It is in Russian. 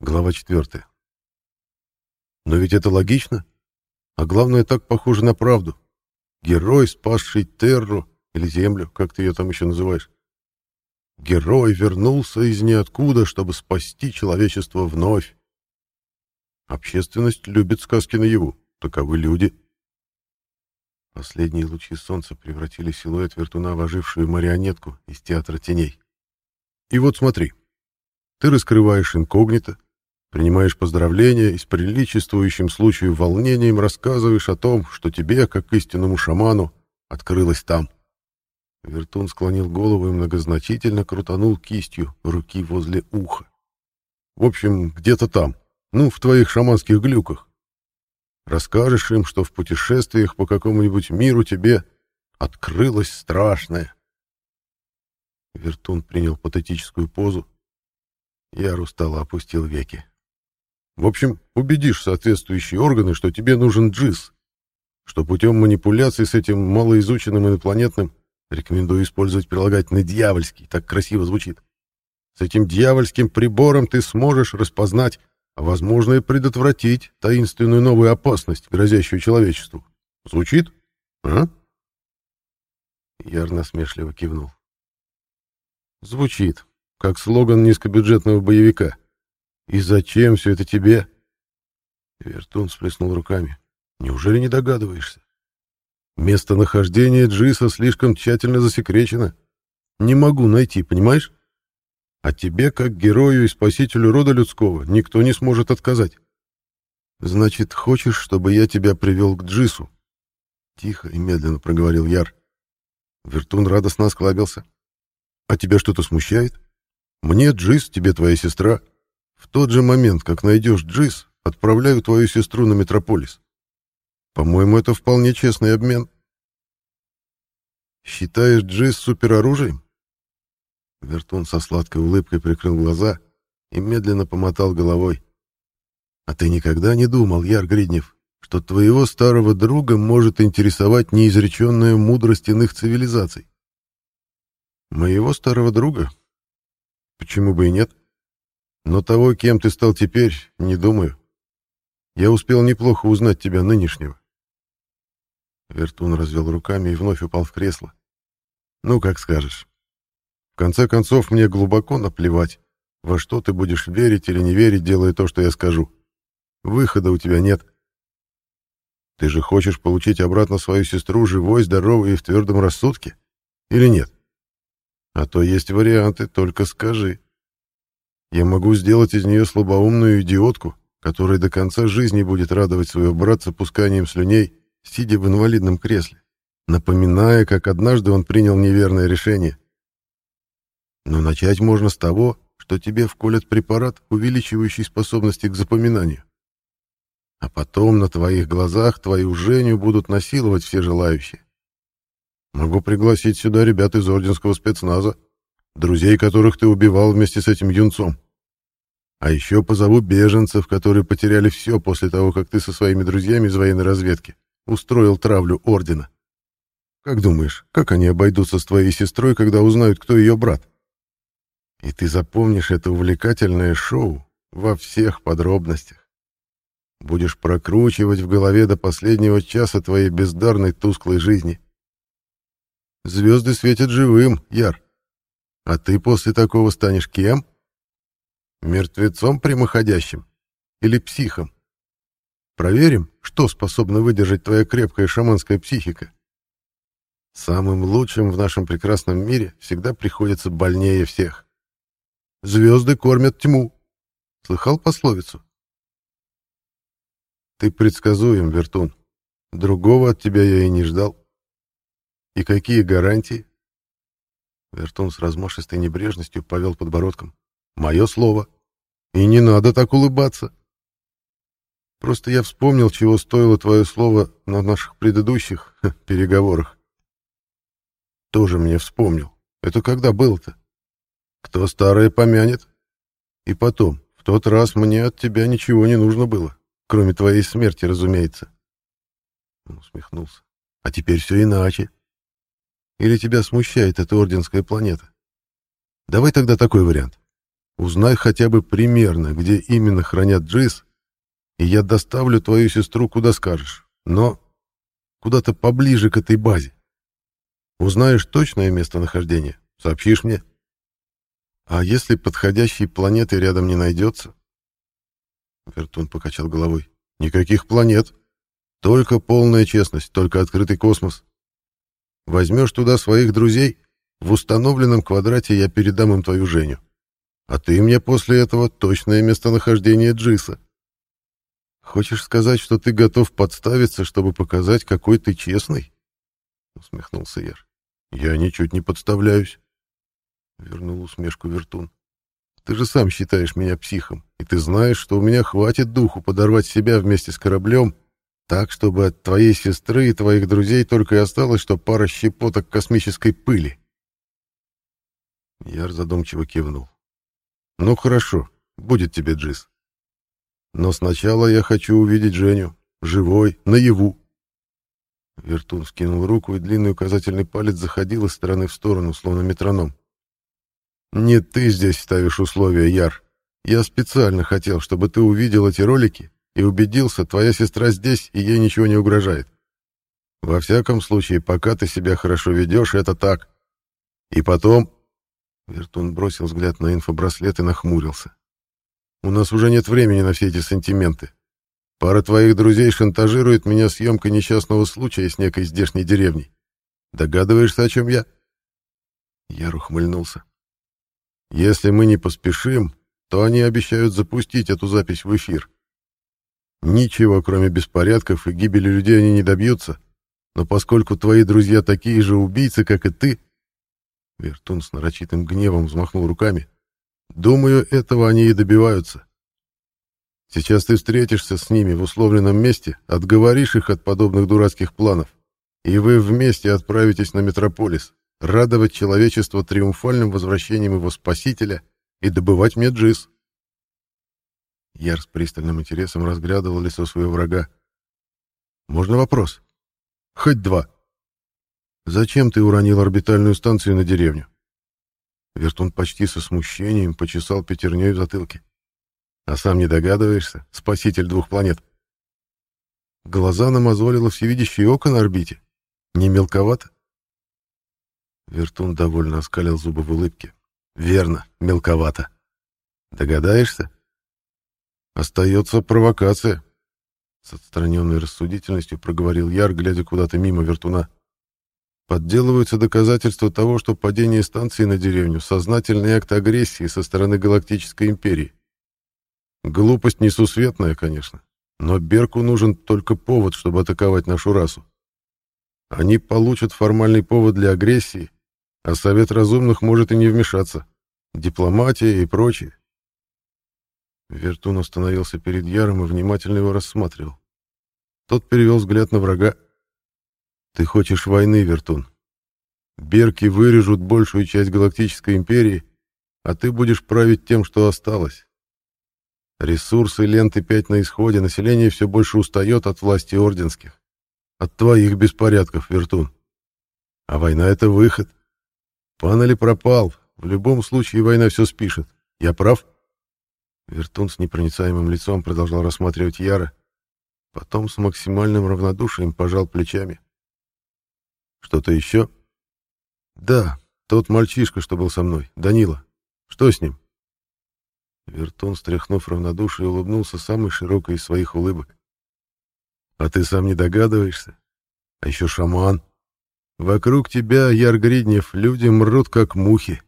Глава 4. Но ведь это логично. А главное, так похоже на правду. Герой, спасший Терру, или Землю, как ты ее там еще называешь. Герой вернулся из ниоткуда, чтобы спасти человечество вновь. Общественность любит сказки наяву. Таковы люди. Последние лучи солнца превратили силуэт вертуна в ожившую марионетку из театра теней. И вот смотри. Ты раскрываешь инкогнито, Принимаешь поздравления и с приличествующим случаю волнением рассказываешь о том, что тебе, как истинному шаману, открылось там. Вертун склонил голову и многозначительно крутанул кистью руки возле уха. В общем, где-то там, ну, в твоих шаманских глюках. Расскажешь им, что в путешествиях по какому-нибудь миру тебе открылось страшное. Вертун принял патетическую позу. Я устало опустил веки. В общем, убедишь соответствующие органы, что тебе нужен джиз, что путем манипуляций с этим малоизученным инопланетным рекомендую использовать прилагательный «дьявольский», так красиво звучит. С этим дьявольским прибором ты сможешь распознать, а возможно и предотвратить таинственную новую опасность, грозящую человечеству. Звучит? А? Яр насмешливо кивнул. Звучит, как слоган низкобюджетного боевика. «И зачем все это тебе?» Вертун сплеснул руками. «Неужели не догадываешься? Местонахождение Джиса слишком тщательно засекречено. Не могу найти, понимаешь? А тебе, как герою и спасителю рода людского, никто не сможет отказать. Значит, хочешь, чтобы я тебя привел к Джису?» Тихо и медленно проговорил Яр. Вертун радостно осклабился. «А тебя что-то смущает? Мне Джис, тебе твоя сестра, в тот же момент, как найдешь Джиз, отправляю твою сестру на Метрополис. По-моему, это вполне честный обмен. Считаешь Джиз супероружием? Вертун со сладкой улыбкой прикрыл глаза и медленно помотал головой. А ты никогда не думал, Яр Гриднев, что твоего старого друга может интересовать неизреченная мудрость иных цивилизаций? Моего старого друга? Почему бы и нет? Но того, кем ты стал теперь, не думаю. Я успел неплохо узнать тебя нынешнего. Вертун развел руками и вновь упал в кресло. Ну, как скажешь. В конце концов, мне глубоко наплевать, во что ты будешь верить или не верить, делая то, что я скажу. Выхода у тебя нет. Ты же хочешь получить обратно свою сестру живой, здоровой и в твердом рассудке? Или нет? А то есть варианты, только скажи. Я могу сделать из нее слабоумную идиотку, которая до конца жизни будет радовать своего братца пусканием слюней, сидя в инвалидном кресле, напоминая, как однажды он принял неверное решение. Но начать можно с того, что тебе вколят препарат, увеличивающий способности к запоминанию. А потом на твоих глазах твою Женю будут насиловать все желающие. Могу пригласить сюда ребят из орденского спецназа, друзей которых ты убивал вместе с этим юнцом. А еще позову беженцев, которые потеряли все после того, как ты со своими друзьями из военной разведки устроил травлю ордена. Как думаешь, как они обойдутся с твоей сестрой, когда узнают, кто ее брат? И ты запомнишь это увлекательное шоу во всех подробностях. Будешь прокручивать в голове до последнего часа твоей бездарной тусклой жизни. Звезды светят живым, Яр. А ты после такого станешь кем? Мертвецом прямоходящим? Или психом? Проверим, что способна выдержать твоя крепкая шаманская психика. Самым лучшим в нашем прекрасном мире всегда приходится больнее всех. Звезды кормят тьму. Слыхал пословицу? Ты предсказуем, Вертун. Другого от тебя я и не ждал. И какие гарантии? Вертун с размашистой небрежностью повел подбородком. «Мое слово. И не надо так улыбаться. Просто я вспомнил, чего стоило твое слово на наших предыдущих переговорах. Тоже мне вспомнил. Это когда было-то? Кто старое помянет? И потом, в тот раз мне от тебя ничего не нужно было, кроме твоей смерти, разумеется. Он усмехнулся. А теперь все иначе. Или тебя смущает эта орденская планета? Давай тогда такой вариант. Узнай хотя бы примерно, где именно хранят Джиз, и я доставлю твою сестру куда скажешь, но куда-то поближе к этой базе. Узнаешь точное местонахождение, сообщишь мне. А если подходящей планеты рядом не найдется? Вертун покачал головой. Никаких планет. Только полная честность, только открытый космос. Возьмешь туда своих друзей, в установленном квадрате я передам им твою Женю. А ты мне после этого точное местонахождение Джиса. Хочешь сказать, что ты готов подставиться, чтобы показать, какой ты честный? Усмехнулся Яр. Я ничуть не подставляюсь. Вернул усмешку Вертун. Ты же сам считаешь меня психом, и ты знаешь, что у меня хватит духу подорвать себя вместе с кораблем, так, чтобы от твоей сестры и твоих друзей только и осталось, что пара щепоток космической пыли. Яр задумчиво кивнул. Ну хорошо, будет тебе Джиз. Но сначала я хочу увидеть Женю, живой, наяву. Вертун скинул руку, и длинный указательный палец заходил из стороны в сторону, словно метроном. «Не ты здесь ставишь условия, Яр. Я специально хотел, чтобы ты увидел эти ролики и убедился, твоя сестра здесь, и ей ничего не угрожает. Во всяком случае, пока ты себя хорошо ведешь, это так. И потом...» Вертун бросил взгляд на инфобраслет и нахмурился. «У нас уже нет времени на все эти сантименты. Пара твоих друзей шантажирует меня съемкой несчастного случая с некой здешней деревней. Догадываешься, о чем я?» Я ухмыльнулся. Если мы не поспешим, то они обещают запустить эту запись в эфир. Ничего, кроме беспорядков и гибели людей, они не добьются. Но поскольку твои друзья такие же убийцы, как и ты, Вертун с нарочитым гневом взмахнул руками. Думаю, этого они и добиваются. Сейчас ты встретишься с ними в условленном месте, отговоришь их от подобных дурацких планов, и вы вместе отправитесь на Метрополис радовать человечество триумфальным возвращением его спасителя и добывать меджиз. Яр с пристальным интересом разглядывал лицо своего врага. «Можно вопрос?» «Хоть два. Зачем ты уронил орбитальную станцию на деревню?» Вертун почти со смущением почесал пятерней в затылке. «А сам не догадываешься, спаситель двух планет?» Глаза намазолило всевидящее око на орбите. Не мелковато? Вертун довольно оскалил зубы в улыбке. «Верно, мелковато. Догадаешься?» «Остается провокация», — с отстраненной рассудительностью проговорил Яр, глядя куда-то мимо Вертуна. «Подделываются доказательства того, что падение станции на деревню — сознательный акт агрессии со стороны Галактической Империи. Глупость несусветная, конечно, но Берку нужен только повод, чтобы атаковать нашу расу. Они получат формальный повод для агрессии, а Совет Разумных может и не вмешаться. Дипломатия и прочее. Вертун остановился перед Яром и внимательно его рассматривал. Тот перевел взгляд на врага. «Ты хочешь войны, Вертун. Берки вырежут большую часть Галактической Империи, а ты будешь править тем, что осталось. Ресурсы ленты 5 на исходе, население все больше устает от власти орденских. От твоих беспорядков, Вертун. А война — это выход. Пан или пропал. В любом случае война все спишет. Я прав?» Вертун с непроницаемым лицом продолжал рассматривать Яра. Потом с максимальным равнодушием пожал плечами. «Что-то еще?» «Да, тот мальчишка, что был со мной, Данила. Что с ним?» Вертун, стряхнув равнодушие, улыбнулся самой широкой из своих улыбок. «А ты сам не догадываешься? А еще шаман. Вокруг тебя, Яр Гриднев, люди мрут, как мухи.